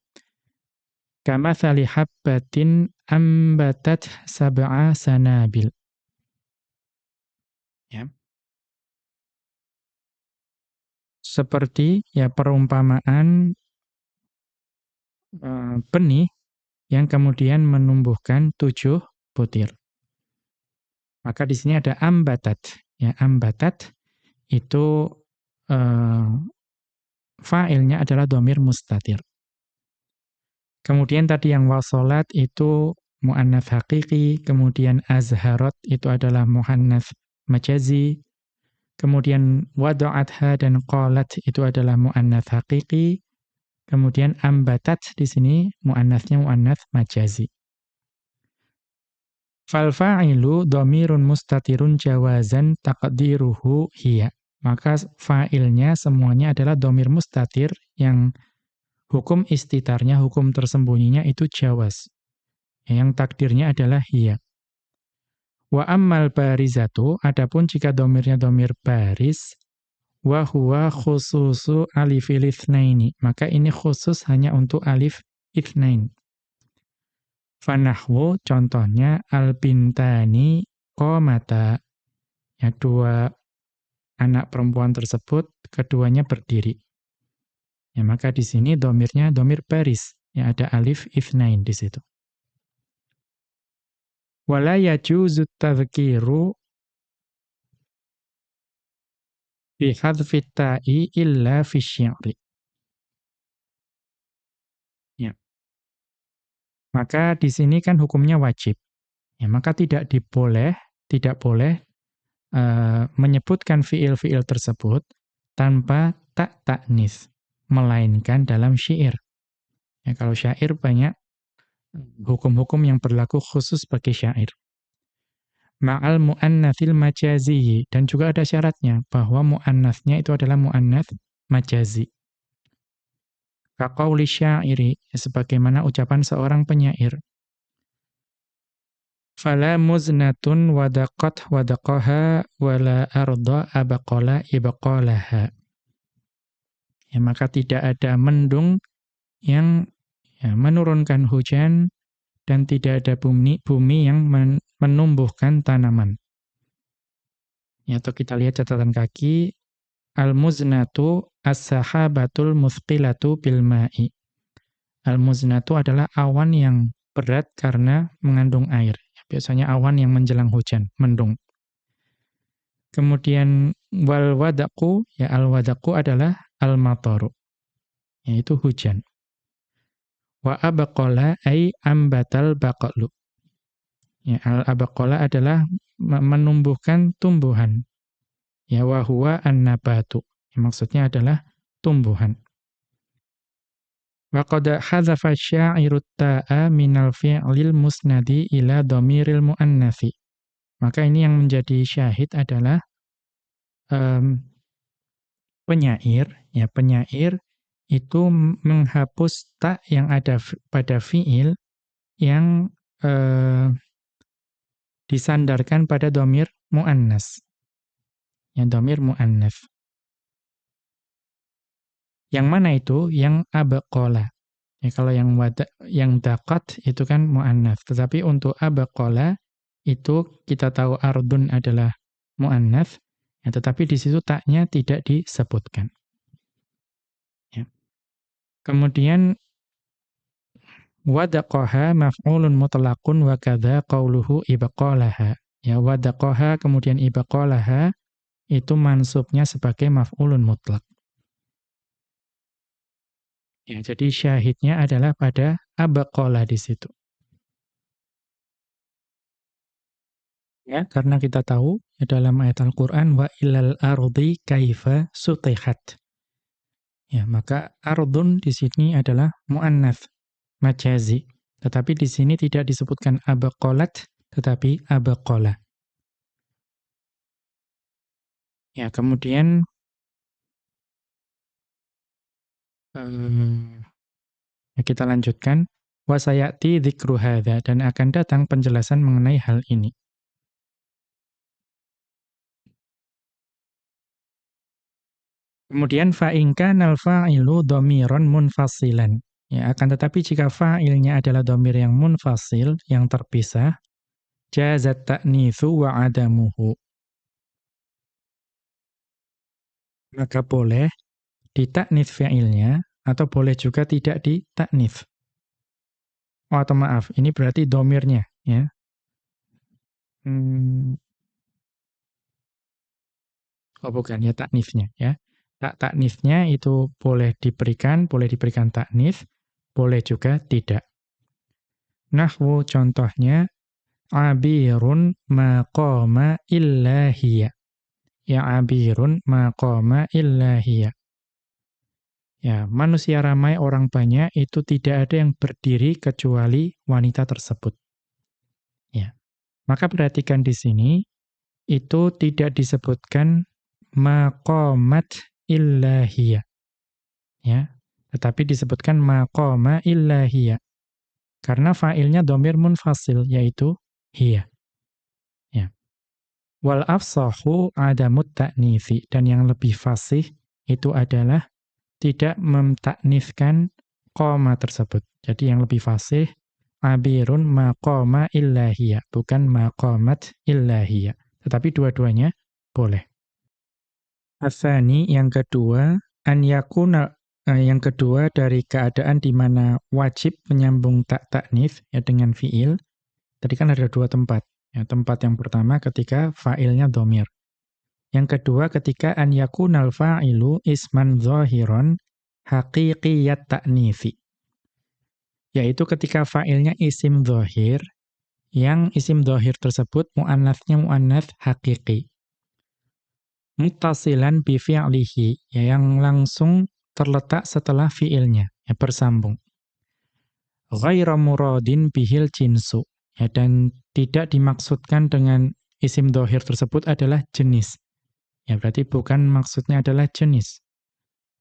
kamathali habbatin ambatat sab'a sanabil seperti ya perumpamaan uh, benih yang kemudian menumbuhkan tujuh butir. Maka di sini ada ambatat. Ya, ambatat itu uh, fa'ilnya adalah domir mustatir. Kemudian tadi yang wasolat itu mu'annats hakiki, kemudian azharat itu adalah mu'annats majazi, kemudian wadu'atha dan qalat itu adalah mu'annats hakiki, kemudian ambatat di sini mu'annatsnya mu'annats majazi. Fal fa'ilu dhamirun mustatirun jawazan taqdiruhu hiya maka fa'ilnya semuanya adalah domir mustatir yang hukum istitarnya, hukum tersembunyinya itu jawas. Yang takdirnya adalah hiya. Wa ammal barizatu, adapun jika domirnya domir baris, wa huwa khususu alifil ithnaini. Maka ini khusus hanya untuk alif ithnain. Fanahwu, contohnya al-bintani qomata. Ya, dua anak perempuan tersebut keduanya berdiri. Ya, maka di sini domirnya domir baris. Ya, ada alif ifnain di situ. Wala yajuzu tadhkiru bi hadfi ta'i illa fi syi'ri. Ya. Maka di sini kan hukumnya wajib. Ya, maka tidak diboleh, tidak boleh uh, menyebutkan fiil-fiil tersebut tanpa tak taknis, melainkan dalam syair. Ya, kalau syair banyak hukum-hukum yang berlaku khusus bagi syair. Ma'al mu'annatsil majazi dan juga ada syaratnya bahwa mu'annatsnya itu adalah mu'annats majazi. Kaqauli syairi sebagaimana ucapan seorang penyair. Fala muznatun wadaqat wadaqaha wala arda abaqala ibaqalaha. Ya, maka tidak ada mendung yang ya, menurunkan hujan dan tidak ada bumi, bumi yang men, menumbuhkan tanaman. Ya, atau kita lihat catatan kaki al-muznatu as-sahabatul muthqilatu bil ma'i. Al-muznatu adalah awan yang berat karena mengandung air. Biasanya awan yang menjelang hujan, mendung. Kemudian wal wadaku, ya al wadaku adalah al mataru. Yaitu hujan. Wa abaqala ay ambatal baqalu. Ya, al abaqala adalah menumbuhkan tumbuhan. Ya wa huwa an-nabatu. Ya, maksudnya adalah tumbuhan. Wa qad hadzafa sya'iru ta'a minal fi'lil musnadi ila dhamiril muannatsi. Maka ini yang menjadi syahid adalah um, penyair, ya penyair itu menghapus tak yang ada pada fi'il yang uh, disandarkan pada domir mu'annas. Ya, domir mu'annas. Yang mana itu? Yang abaqala. Ya, kalau yang wada, yang dakat itu kan mu'annats. Tetapi untuk abaqala itu kita tahu ardun adalah mu'annats. Ya, tetapi di situ taknya tidak disebutkan. Kemudian wadaqaha maf'ulun mutlaqun wa kadza qauluhu ibqalaha. Ya wadaqaha kemudian ibqalaha itu mansubnya sebagai maf'ulun mutlak. Ya, jadi syahidnya adalah pada abaqala di situ. Ya, karena kita tahu ya, dalam ayat Al-Qur'an wa ilal ardi kaifa sutihat. Ya, maka ardun di sini adalah muannats majazi. Tetapi di sini tidak disebutkan abaqalat tetapi abaqala. Ya, kemudian Hmm. Ya, kita lanjutkan. Wasayati dzikru dan akan datang penjelasan mengenai hal ini. Kemudian fa'inka nal fa'ilu domiron munfasilan. Ya, akan tetapi jika fa'ilnya adalah domir yang munfasil, yang terpisah, jazat ta'nithu wa adamuhu. Maka boleh ditaknif fi'ilnya atau boleh juga tidak ditaknif. Oh, atau maaf, ini berarti domirnya. ya. Hmm. Oh bukan, ya taknifnya. ya. Tak taknifnya itu boleh diberikan, boleh diberikan taknif, boleh juga tidak. Nahwu contohnya, abirun maqama illahiyya. Ya abirun maqama illahiyya. Ya, manusia ramai, orang banyak, itu tidak ada yang berdiri kecuali wanita tersebut. Ya. Maka perhatikan di sini, itu tidak disebutkan maqamat illahiyah. Ya, tetapi disebutkan maqama illahiyah. Karena fa'ilnya domir munfasil, yaitu hiya. Ya. Wal afsahu adamut ta'nifi. Dan yang lebih fasih itu adalah tidak memtaknifkan koma tersebut. Jadi yang lebih fasih, abirun maqama illahiyya, bukan maqamat illahiyya. Tetapi dua-duanya boleh. Asani yang kedua, an yakuna eh, yang kedua dari keadaan di mana wajib menyambung tak taknif ya dengan fiil Tadi kan ada dua tempat. Ya, tempat yang pertama ketika fa'ilnya domir. Yang kedua ketika an yakunal fa'ilu isman zahiron haqiqiyat ta'nifi. Yaitu ketika fa'ilnya isim zahir, yang isim zahir tersebut mu'annathnya mu'annath haqiqi. Muttasilan bi fi'lihi, ya, yang langsung terletak setelah fi'ilnya, ya, bersambung. Ghaira muradin bihil jinsu, ya, dan tidak dimaksudkan dengan isim zahir tersebut adalah jenis. Ya berarti bukan maksudnya adalah jenis.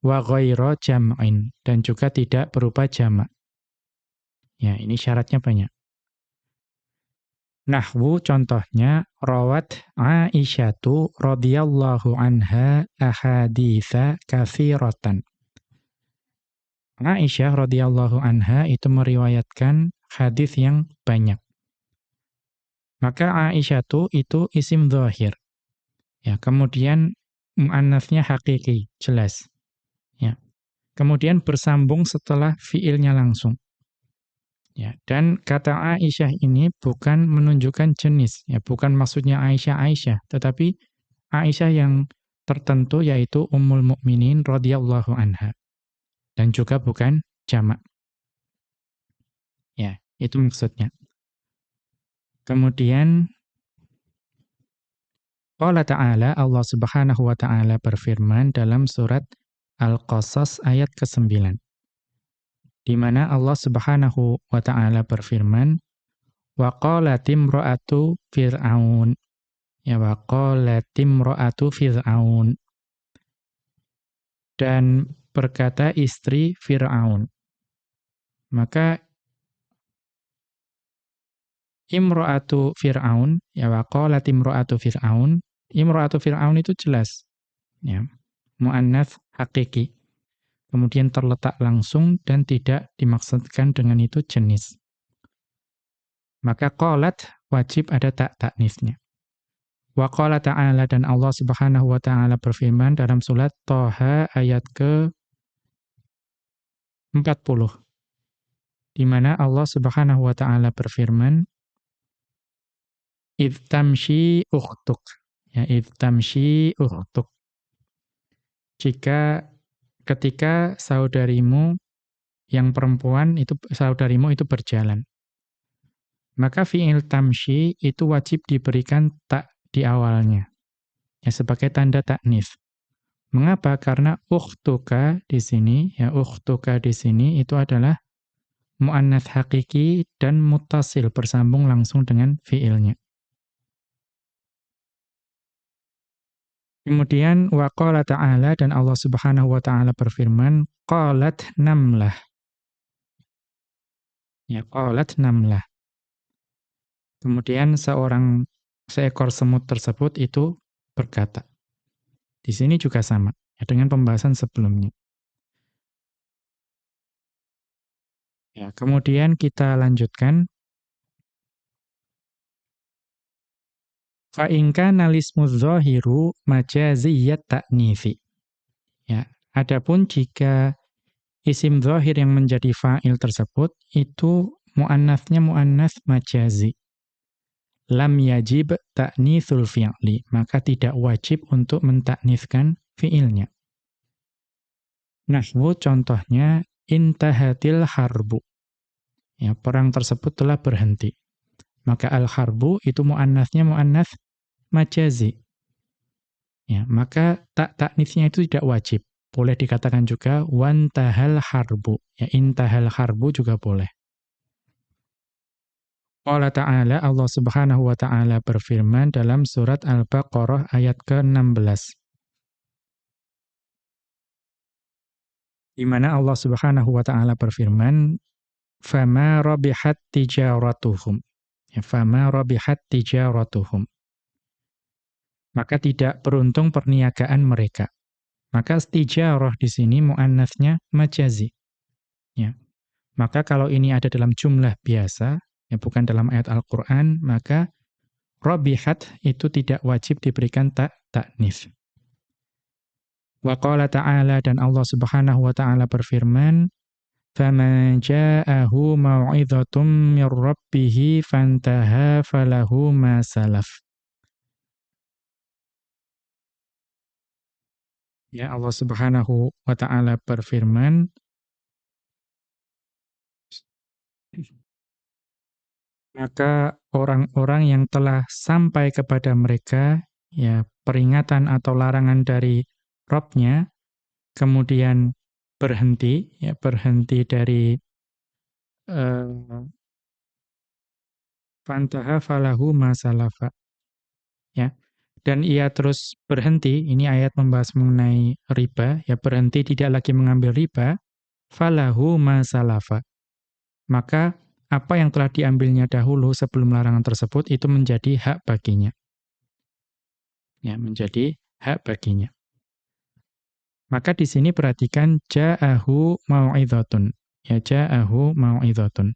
Wa ghaira jam'in dan juga tidak berupa jamak. Ya, ini syaratnya banyak. Nahwu contohnya rawat Aisyatu radhiyallahu anha ahaditsa katsiratan. Aisyah radhiyallahu anha itu meriwayatkan hadis yang banyak. Maka Aisyatu itu isim zahir. Ya, kemudian muannasnya hakiki, jelas. Ya. Kemudian bersambung setelah fiilnya langsung. Ya, dan kata Aisyah ini bukan menunjukkan jenis, ya, bukan maksudnya Aisyah Aisyah, tetapi Aisyah yang tertentu yaitu Ummul Mukminin radhiyallahu anha. Dan juga bukan jamak. Ya, itu maksudnya. Kemudian Qala ta'ala, Allah subhanahu wa ta'ala berfirman dalam surat Al-Qasas ayat ke-9. Di mana Allah subhanahu wa ta'ala berfirman, Wa qalatim ro'atu fir'aun. Ya, wa qalatim ro'atu fir'aun. Dan berkata istri Fir'aun. Maka imro'atu Fir'aun, ya wa qalat imro'atu Fir'aun, Imra'atu Fir'aun itu jelas. Ya. Mu'annats hakiki. Kemudian terletak langsung dan tidak dimaksudkan dengan itu jenis. Maka qalat wajib ada tak taknisnya. Wa qala ta'ala dan Allah Subhanahu wa taala berfirman dalam surat Thaha ayat ke 40. Di mana Allah Subhanahu wa taala berfirman, "Idz tamshi ukhtuk." Ya, tamshi uhtuk. Jika ketika saudarimu yang perempuan itu saudarimu itu berjalan. Maka fi'il tamshi itu wajib diberikan tak di awalnya. Ya sebagai tanda taknis. Mengapa? Karena ukhtuka di sini, ya ukhtuka di sini itu adalah muannats hakiki dan mutasil bersambung langsung dengan fiilnya. Kemudian waqala ta'ala dan Allah Subhanahu wa taala berfirman qalat namlah. Ya qalat namlah. Kemudian seorang seekor semut tersebut itu berkata. Di sini juga sama ya dengan pembahasan sebelumnya. Ya, kemudian kita lanjutkan Fa in kana lismu zahiru majaziyat ta'nifi. Ya, adapun jika isim zahir yang menjadi fa'il tersebut itu muannasnya muannas majazi. Lam yajib ta'nitsul fi'li, maka tidak wajib untuk mentakniskan fi'ilnya. Nahwu contohnya intahatil harbu. Ya, perang tersebut telah berhenti. Maka al-harbu itu muannasnya muannas majazi. Ya, maka tak taknisnya itu tidak wajib. Boleh dikatakan juga wantahal harbu. Ya, intahal harbu juga boleh. Allah Ta'ala, Allah Subhanahu wa Ta'ala berfirman dalam surat Al-Baqarah ayat ke-16. Di mana Allah Subhanahu wa Ta'ala berfirman, "Fama rabihat tijaratuhum." Ya, "Fama rabihat tijaratuhum." maka tidak beruntung perniagaan mereka. Maka istijarah di sini muannatsnya majazi. Ya. Maka kalau ini ada dalam jumlah biasa, ya bukan dalam ayat Al-Qur'an, maka robihat itu tidak wajib diberikan tak taknif. Wa qala ta'ala dan Allah Subhanahu wa taala berfirman, "Faman ja'ahu mau'izatum mir rabbih fantaha falahu ma salaf." Ya Allah Subhanahu wa taala berfirman maka orang-orang yang telah sampai kepada mereka ya peringatan atau larangan dari Robnya, kemudian berhenti, ya berhenti dari uh, fantaha falahu masalafa. Dan ia terus berhenti, ini ayat membahas mengenai riba, ya berhenti tidak lagi mengambil riba, falahu masalafa. Maka apa yang telah diambilnya dahulu sebelum larangan tersebut itu menjadi hak baginya ya menjadi hak baginya. Maka di sini perhatikan ja'ahu mau'idhatun. Ya ja'ahu mau'idhatun.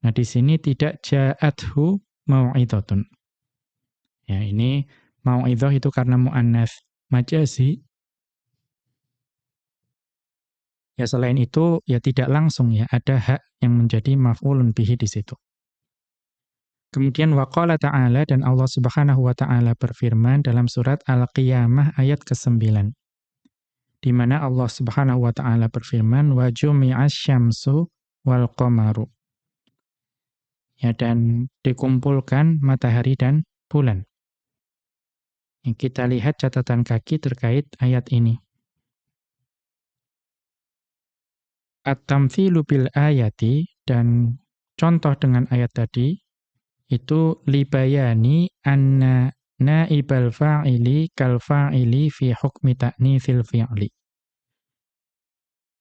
Nah di sini tidak ja'athu mau'idhatun. Ya ini mau'idhah itu karena muannats majazi. Ya selain itu ya tidak langsung ya ada hak yang menjadi maf'ulun bihi di situ. Kemudian waqala ta'ala dan Allah Subhanahu wa taala berfirman dalam surat Al-Qiyamah ayat ke-9. Di mana Allah Subhanahu wa taala berfirman wa jumi'asy syamsu wal qamaru. Ya dan dikumpulkan matahari dan bulan. Kita lihat catatan kaki terkait ayat ini. At-tamthilu bil ayati dan contoh dengan ayat tadi itu libayani anna naibal fa'ili kal fa'ili fi hukmi ta'nitsil fi'li.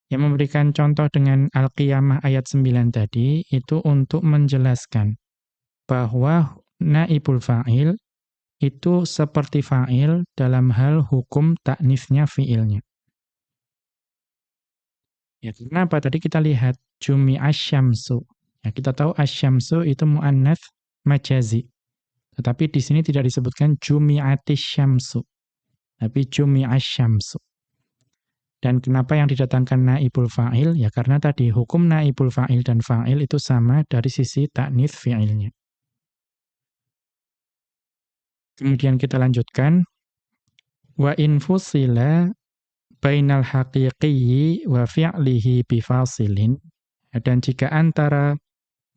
Yang memberikan contoh dengan Al-Qiyamah ayat 9 tadi itu untuk menjelaskan bahwa naibul fa'il itu seperti fa'il dalam hal hukum taknisnya fi'ilnya. Ya, kenapa? Tadi kita lihat jumi asyamsu. Ya, kita tahu asyamsu itu mu'annats majazi. Tetapi di sini tidak disebutkan jumi'atis syamsu. Tapi jumi'as syamsu. Dan kenapa yang didatangkan naibul fa'il? Ya karena tadi hukum naibul fa'il dan fa'il itu sama dari sisi taknith fi'ilnya. Kemudian kita lanjutkan. Wa infusila bainal haqiqiyyi wa fi'lihi bifasilin. Dan jika antara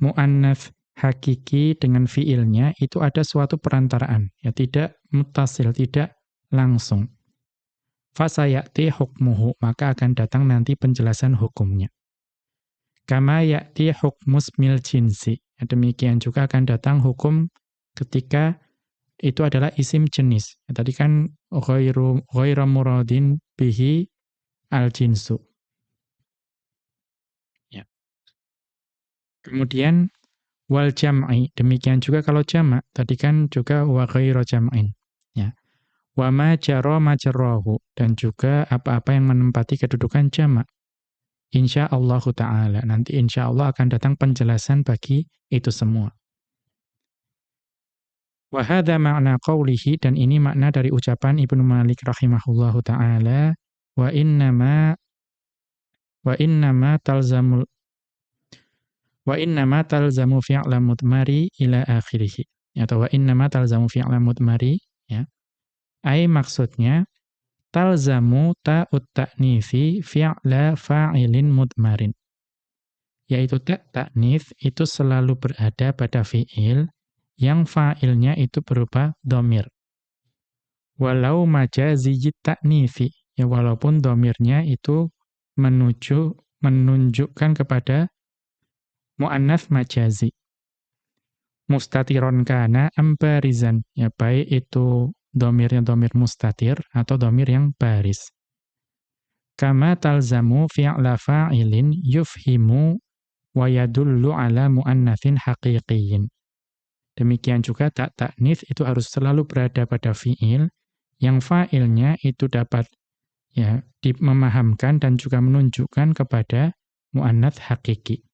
mu'annaf hakiki dengan fiilnya itu ada suatu perantaraan, ya tidak mutasil, tidak langsung. Fasayati hukmuhu, maka akan datang nanti penjelasan hukumnya. Kama ya'ti hukmus mil jinsi. Ya, demikian juga akan datang hukum ketika itu adalah isim jenis. Ya, tadi kan ghairu ghairu muradin bihi al jinsu. Ya. Kemudian wal jam'i. Demikian juga kalau jamak, tadi kan juga wa ghairu jam'in. Ya. Wa ma jara majrahu dan juga apa-apa yang menempati kedudukan jamak. Insyaallah taala. Nanti insyaallah akan datang penjelasan bagi itu semua. Wa hadha ma'na qawlihi dan ini makna dari ucapan Ibnu Malik rahimahullahu taala wa innama wa innama talzamul wa inna ma talzamu fi'la mudmari ila akhirih. Atau wa inna ma talzamu fi'la mudmari ya. Ai maksudnya talzamu ta'ut ta'nifi fi'la fa'ilin mudmarin. Yaitu ta ta'nif itu selalu berada pada fi'il yang fa'ilnya itu berupa domir walau majaziyit ta'nifi ya walaupun domirnya itu menuju menunjukkan kepada mu'annats majazi. Mustatiron kana ambarizan. Ya, baik itu domirnya domir mustatir atau domir yang baris. Kama talzamu fi'la fa'ilin yufhimu wa yadullu ala mu'annatsin haqiqiyin. Demikian juga tak taknif itu harus selalu berada pada fi'il yang fa'ilnya itu dapat ya memahamkan dan juga menunjukkan kepada muannats hakiki.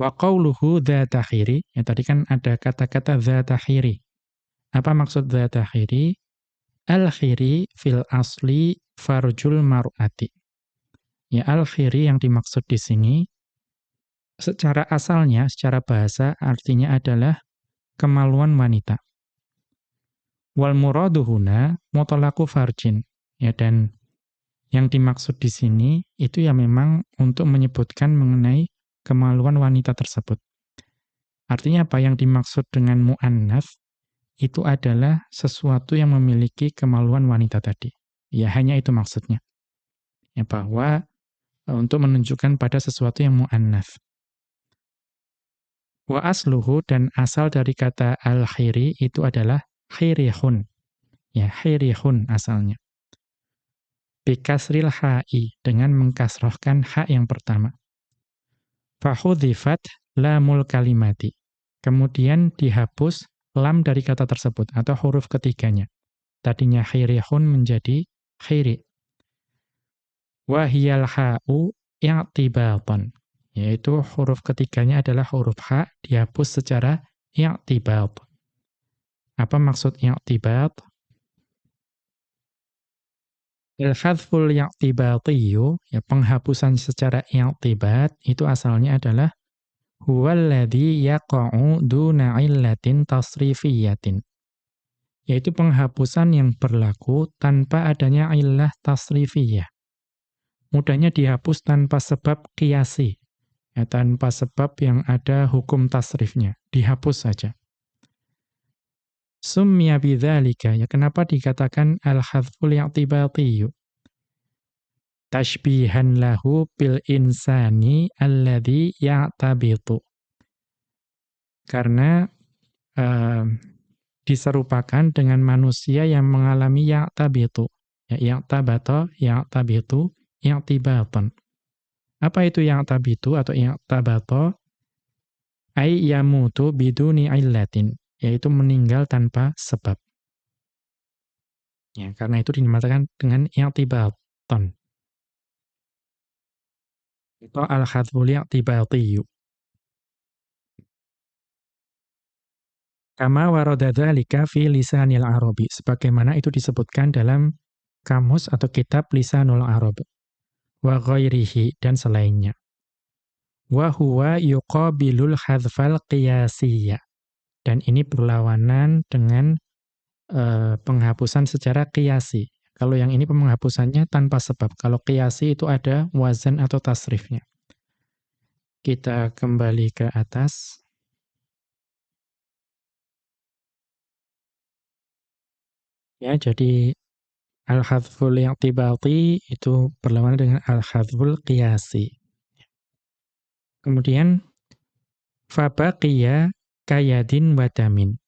Wa qawluhu khiri, ya tadi kan ada kata-kata khiri. Apa maksud khiri? Al-khiri fil asli farjul mar'ati. Ya al-khiri yang dimaksud di sini secara asalnya, secara bahasa artinya adalah kemaluan wanita. Wal muradu huna mutlaqu farjin. Ya dan yang dimaksud di sini itu ya memang untuk menyebutkan mengenai kemaluan wanita tersebut. Artinya apa yang dimaksud dengan muannats itu adalah sesuatu yang memiliki kemaluan wanita tadi. Ya hanya itu maksudnya. Ya bahwa untuk menunjukkan pada sesuatu yang mu'annaf. Wa asluhu dan asal dari kata al-khiri itu adalah khirihun. Ya, khirihun asalnya. Bikasril ha'i, dengan mengkasrohkan ha yang pertama. Fahudhifat lamul kalimati. Kemudian dihapus lam dari kata tersebut, atau huruf ketiganya. Tadinya khirihun menjadi khiri wahiyal ha'u i'tibatan yaitu huruf ketiganya adalah huruf ha dihapus secara i'tibat. Apa maksud i'tibat? Al-hadful i'tibatiyyu ya penghapusan secara i'tibat itu asalnya adalah huwallazi yaqa'u duna illatin tasrifiyatin. Yaitu penghapusan yang berlaku tanpa adanya illah tasrifiyah mudahnya dihapus tanpa sebab kiasi, ya, tanpa sebab yang ada hukum tasrifnya, dihapus saja. Summiya bidzalika, ya kenapa dikatakan al-hadful i'tibatiyyu? Tashbihan lahu bil insani alladhi ya'tabitu. Karena uh, diserupakan dengan manusia yang mengalami ya'tabitu. Ya, ya'tabata, ya'tabitu, i'tibatan. Apa itu yang tabitu atau i'tabata? Ai yamutu biduni illatin, yaitu meninggal tanpa sebab. Ya, karena itu dinamakan dengan i'tibatan. Itu al-hadful i'tibatiyu. Kama warada dzalika fi lisanil arabi, sebagaimana itu disebutkan dalam kamus atau kitab lisanul arab wa ghairihi dan selainnya. Wa huwa yuqabilul hadfal qiyasiyya. Dan ini berlawanan dengan uh, penghapusan secara qiyasi. Kalau yang ini penghapusannya tanpa sebab. Kalau qiyasi itu ada wazan atau tasrifnya. Kita kembali ke atas. Ya, jadi Al-hadful i'tibati itu berlawanan dengan al-hadful qiyasi. Kemudian fabaqiya kayadin wadamin.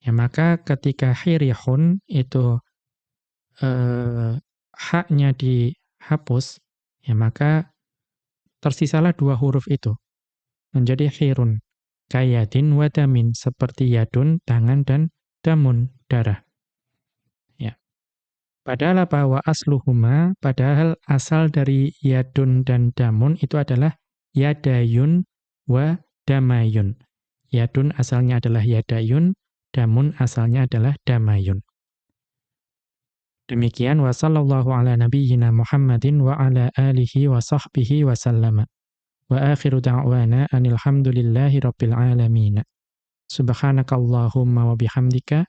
Ya maka ketika hirihun itu eh, haknya dihapus, ya maka tersisalah dua huruf itu. Menjadi khirun. Kayadin wadamin. Seperti yadun, tangan, dan damun, darah. Padahal apa? Wa asluhuma, padahal asal dari yadun dan damun itu adalah yadayun wa damayun. Yadun asalnya adalah yadayun, damun asalnya adalah damayun. Demikian wa sallallahu ala nabiyyina Muhammadin wa ala alihi wa sahbihi wa sallama. Wa akhiru da'wana anil hamdulillahi rabbil alamin. Subhanakallahumma wa bihamdika